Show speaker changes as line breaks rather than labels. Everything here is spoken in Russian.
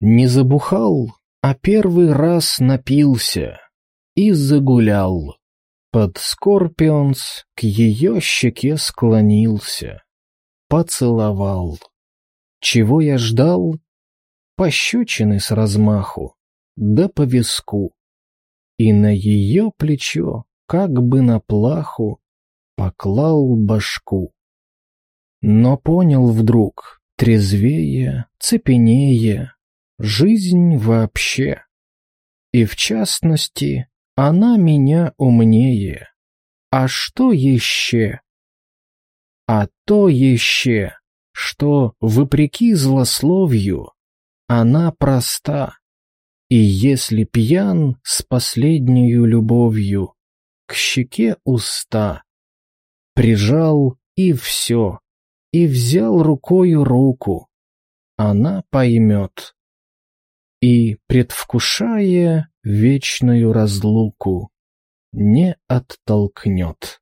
Не забухал, а первый раз напился и загулял. Под Скорпионс к ее щеке склонился, поцеловал. Чего я ждал? Пощечины с размаху, да по виску. И на ее плечо, как бы на плаху, поклал башку. Но понял вдруг, трезвее, цепенее, жизнь вообще. И в частности, она меня умнее. А что еще? А то еще, что, вопреки злословию, она проста. И если пьян с последнею любовью, к щеке уста, прижал и все, и взял рукою руку, она поймет. И, предвкушая вечную разлуку, не оттолкнет.